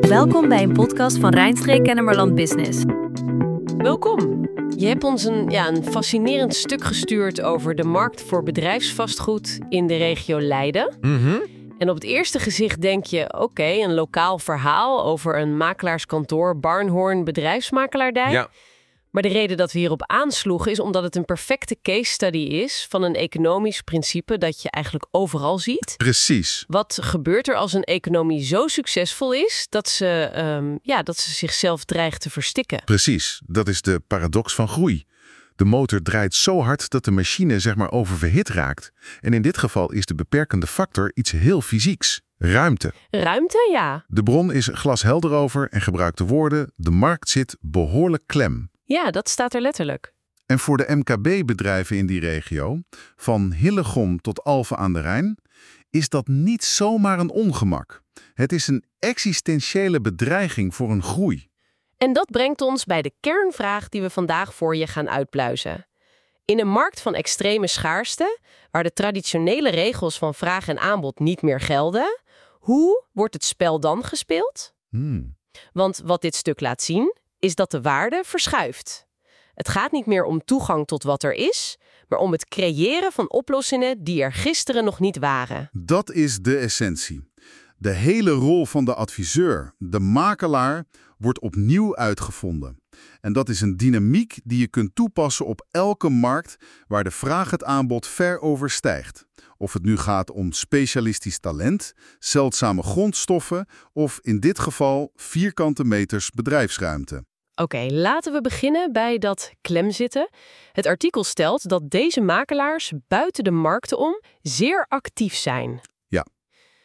Welkom bij een podcast van Rijnstreek Kennemerland Business. Welkom. Je hebt ons een, ja, een fascinerend stuk gestuurd over de markt voor bedrijfsvastgoed in de regio Leiden. En op het eerste gezicht denk je, oké, een lokaal verhaal over een makelaarskantoor Barnhorn Bedrijfsmakelaardij. Ja, Maar de reden dat we hierop aansloegen is omdat het een perfecte case study is van een economisch principe dat je eigenlijk overal ziet. precies. Wat gebeurt er als een economie zo succesvol is dat ze, ehm, ja, dat ze zichzelf dreigt te verstikken? Precies. Dat is de paradox van groei. De motor draait zo hard dat de machine zeg maar oververhit raakt. En in dit geval is de beperkende factor iets heel fysieks. Ruimte. Ruimte, ja. De bron is glashelder over en gebruikt de woorden de markt zit behoorlijk klem. Ja, dat staat er letterlijk. En voor de MKB-bedrijven in die regio, van Hillegom tot Alphen aan de Rijn, is dat niet zomaar een ongemak. Het is een existentiële bedreiging voor een groei. En dat brengt ons bij de kernvraag die we vandaag voor je gaan uitpluizen. In een markt van extreme schaarste, waar de traditionele regels van vraag en aanbod niet meer gelden, hoe wordt het spel dan gespeeld? Hmm. Want wat dit stuk laat zien, is dat de waarde verschuift. Het gaat niet meer om toegang tot wat er is, maar om het creëren van oplossingen die er gisteren nog niet waren. Dat is de essentie. De hele rol van de adviseur, de makelaar, wordt opnieuw uitgevonden. En dat is een dynamiek die je kunt toepassen op elke markt waar de vraag het aanbod ver overstijgt. Of het nu gaat om specialistisch talent, zeldzame grondstoffen of in dit geval vierkante meters bedrijfsruimte. Oké, laten we beginnen bij dat klemzitten. Het artikel stelt dat deze makelaars buiten de markten om zeer actief zijn. Ja.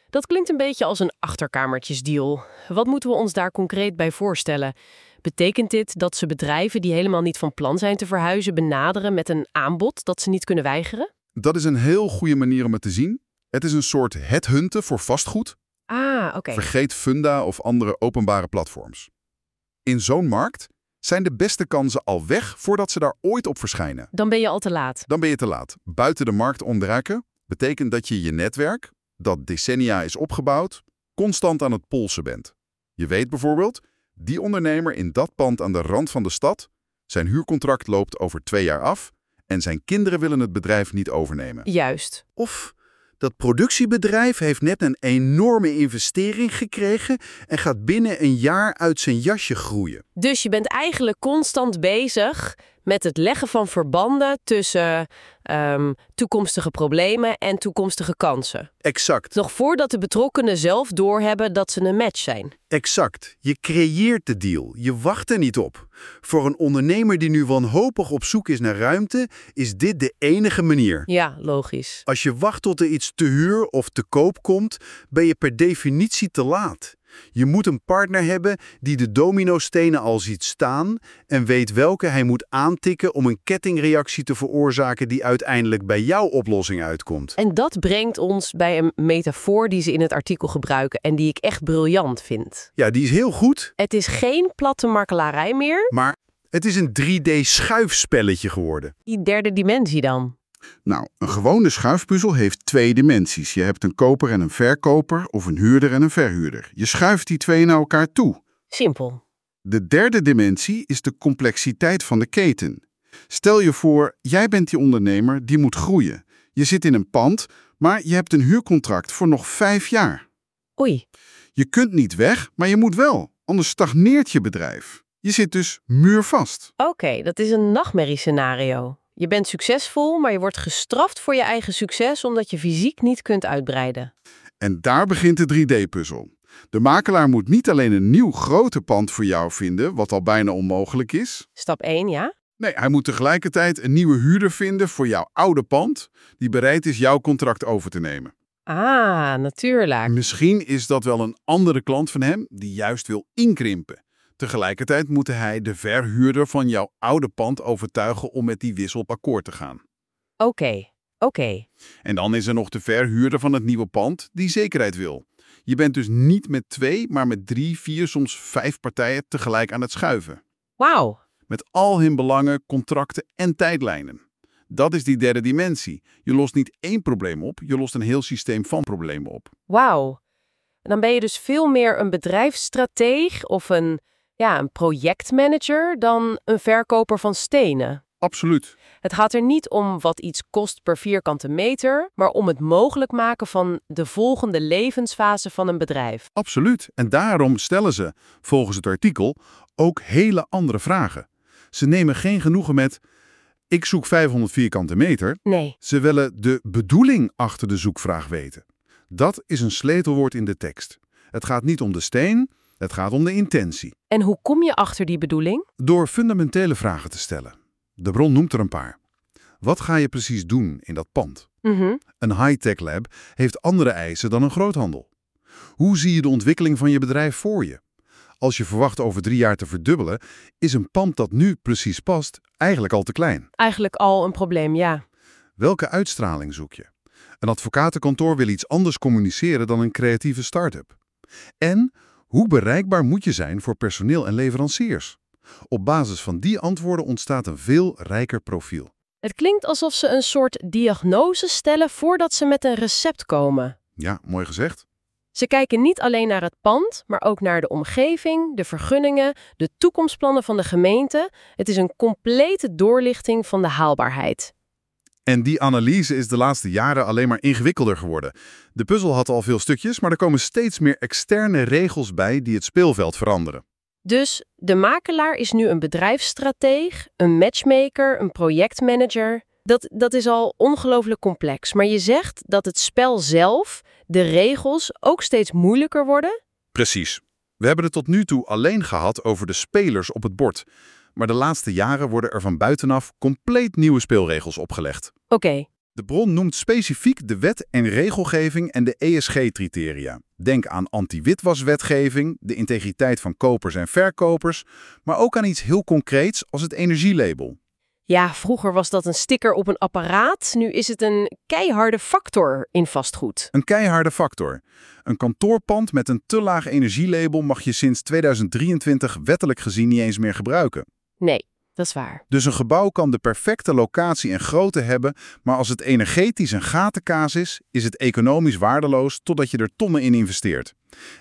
Dat klinkt een beetje als een achterkamertjesdeal. Wat moeten we ons daar concreet bij voorstellen? Betekent dit dat ze bedrijven die helemaal niet van plan zijn te verhuizen benaderen met een aanbod dat ze niet kunnen weigeren? Dat is een heel goede manier om het te zien. Het is een soort headhunten voor vastgoed. Ah, oké. Vergeet Funda of andere openbare platforms. In zo'n markt zijn de beste kansen al weg voordat ze daar ooit op verschijnen. Dan ben je al te laat. Dan ben je te laat. Buiten de markt ontduiken betekent dat je je netwerk, dat decennia is opgebouwd, constant aan het polsen bent. Je weet bijvoorbeeld, die ondernemer in dat pand aan de rand van de stad, zijn huurcontract loopt over twee jaar af en zijn kinderen willen het bedrijf niet overnemen. Juist. Of dat productiebedrijf heeft net een enorme investering gekregen en gaat binnen een jaar uit zijn jasje groeien. Dus je bent eigenlijk constant bezig met het leggen van verbanden tussen ehm, toekomstige problemen en toekomstige kansen. Exact, Nog voordat de betrokkenen zelf doorhebben dat ze een match zijn. exact. Je creëert de deal. Je wacht er niet op. Voor een ondernemer die nu wanhopig op zoek is naar ruimte, is dit de enige manier. Ja, logisch. Als je wacht tot er iets te huur of te koop komt, ben je per definitie te laat. Je moet een partner hebben die de dominostenen al ziet staan en weet welke hij moet aantikken om een kettingreactie te veroorzaken die uiteindelijk bij jouw oplossing uitkomt. En dat brengt ons bij een metafoor die ze in het artikel gebruiken en die ik echt briljant vind. Ja, die is heel goed, Het is geen platte makelaarij meer, maar het is een 3D-schuifspelletje geworden. die derde dimensie dan. Nou, een gewone schuifpuzzel heeft twee dimensies. Je hebt een koper en een verkoper of een huurder en een verhuurder. Je schuift die twee naar elkaar toe. Simpel. De derde dimensie is de complexiteit van de keten. Stel je voor, jij bent die ondernemer die moet groeien. Je zit in een pand, maar je hebt een huurcontract voor nog vijf jaar. Oei. Je kunt niet weg, maar je moet wel, anders stagneert je bedrijf. Je zit dus muurvast. Oké, dat is een nachtmerriescenario. Je bent succesvol, maar je wordt gestraft voor je eigen succes omdat je fysiek niet kunt uitbreiden. En daar begint de 3D-puzzel. De makelaar moet niet alleen een nieuw groter pand voor jou vinden, wat al bijna onmogelijk is. Stap 1, ja? Nee, hij moet tegelijkertijd een nieuwe huurder vinden voor jouw oude pand, die bereid is jouw contract over te nemen. Ah, natuurlijk. Misschien is dat wel een andere klant van hem die juist wil inkrimpen. Tegelijkertijd moet hij de verhuurder van jouw oude pand overtuigen om met die wissel op akkoord te gaan. Oké, oké. En dan is er nog de verhuurder van het nieuwe pand die zekerheid wil. Je bent dus niet met twee, maar met drie, vier, soms vijf partijen tegelijk aan het schuiven. Wauw. Met al hun belangen, contracten en tijdlijnen. Dat is die derde dimensie. Je lost niet één probleem op, je lost een heel systeem van problemen op. Wauw. Dan ben je dus veel meer een bedrijfsstrateeg of een, ja, een projectmanager dan een verkoper van stenen. Absoluut. Het gaat er niet om wat iets kost per vierkante meter, maar om het mogelijk maken van de volgende levensfase van een bedrijf. Absoluut. En daarom stellen ze, volgens het artikel, ook hele andere vragen. Ze nemen geen genoegen met, ik zoek 500 vierkante meter. Nee. Ze willen de bedoeling achter de zoekvraag weten. Dat is een sleutelwoord in de tekst. Het gaat niet om de steen, het gaat om de intentie. En hoe kom je achter die bedoeling? Door fundamentele vragen te stellen. De bron noemt er een paar. Wat ga je precies doen in dat pand? Mhm. Een high-tech lab heeft andere eisen dan een groothandel. Hoe zie je de ontwikkeling van je bedrijf voor je? Als je verwacht over drie jaar te verdubbelen, is een pand dat nu precies past eigenlijk al te klein. Eigenlijk al een probleem, ja. Welke uitstraling zoek je? Een advocatenkantoor wil iets anders communiceren dan een creatieve start-up. En hoe bereikbaar moet je zijn voor personeel en leveranciers? Op basis van die antwoorden ontstaat een veel rijker profiel. Het klinkt alsof ze een soort diagnose stellen voordat ze met een recept komen. Ja, mooi gezegd. Ze kijken niet alleen naar het pand, maar ook naar de omgeving, de vergunningen, de toekomstplannen van de gemeente. Het is een complete doorlichting van de haalbaarheid. En die analyse is de laatste jaren alleen maar ingewikkelder geworden. De puzzel had al veel stukjes, maar er komen steeds meer externe regels bij die het speelveld veranderen. Dus de makelaar is nu een bedrijfsstrateeg, een matchmaker, een projectmanager. Dat, dat is al ongelooflijk complex. Maar je zegt dat het spel zelf, de regels, ook steeds moeilijker worden? Precies. We hebben het tot nu toe alleen gehad over de spelers op het bord. Maar de laatste jaren worden er van buitenaf compleet nieuwe speelregels opgelegd. Oké, De bron noemt specifiek de wet en regelgeving en de ESG-criteria. Denk aan anti-witwaswetgeving, de integriteit van kopers en verkopers, maar ook aan iets heel concreets als het energielabel. ja, vroeger was dat een sticker op een apparaat. Nu is het een keiharde factor in vastgoed. Een keiharde factor. Een kantoorpand met een te laag energielabel mag je sinds 2023 wettelijk gezien niet eens meer gebruiken. Nee, dat is waar. Dus een gebouw kan de perfecte locatie en grootte hebben, maar als het energetisch een gatenkaas is, is het economisch waardeloos totdat je er tonnen in investeert.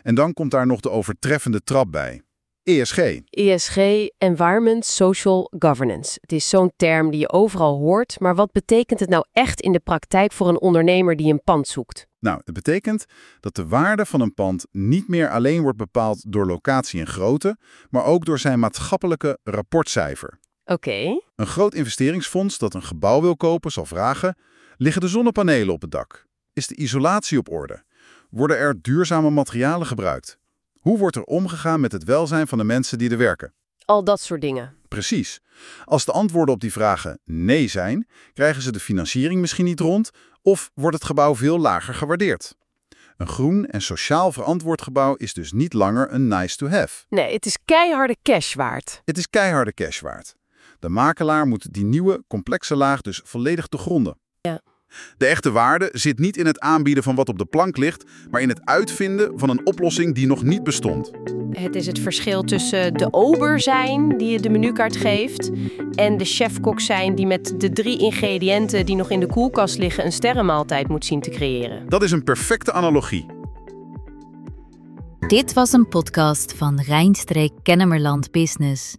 En dan komt daar nog de overtreffende trap bij. ESG. ESG, Environment Social Governance. Het is zo'n term die je overal hoort, maar wat betekent het nou echt in de praktijk voor een ondernemer die een pand zoekt? Nou, het betekent dat de waarde van een pand niet meer alleen wordt bepaald door locatie en grootte, maar ook door zijn maatschappelijke rapportcijfer. Oké, Een groot investeringsfonds dat een gebouw wil kopen zal vragen: liggen de zonnepanelen op het dak? Is de isolatie op orde? Worden er duurzame materialen gebruikt? Hoe wordt er omgegaan met het welzijn van de mensen die er werken? al dat soort dingen. Precies. Als de antwoorden op die vragen nee zijn, krijgen ze de financiering misschien niet rond of wordt het gebouw veel lager gewaardeerd. Een groen en sociaal verantwoord gebouw is dus niet langer een nice to have. Nee, het is keiharde cash waard. Het is keiharde cash waard. De makelaar moet die nieuwe, complexe laag dus volledig doorgronden. Ja. De echte waarde zit niet in het aanbieden van wat op de plank ligt, maar in het uitvinden van een oplossing die nog niet bestond. Het is het verschil tussen de ober zijn die je de menukaart geeft en de chefkok zijn die met de drie ingrediënten die nog in de koelkast liggen een sterrenmaaltijd moet zien te creëren. Dat is een perfecte analogie. Dit was een podcast van Rijnstreek Kennemerland Business.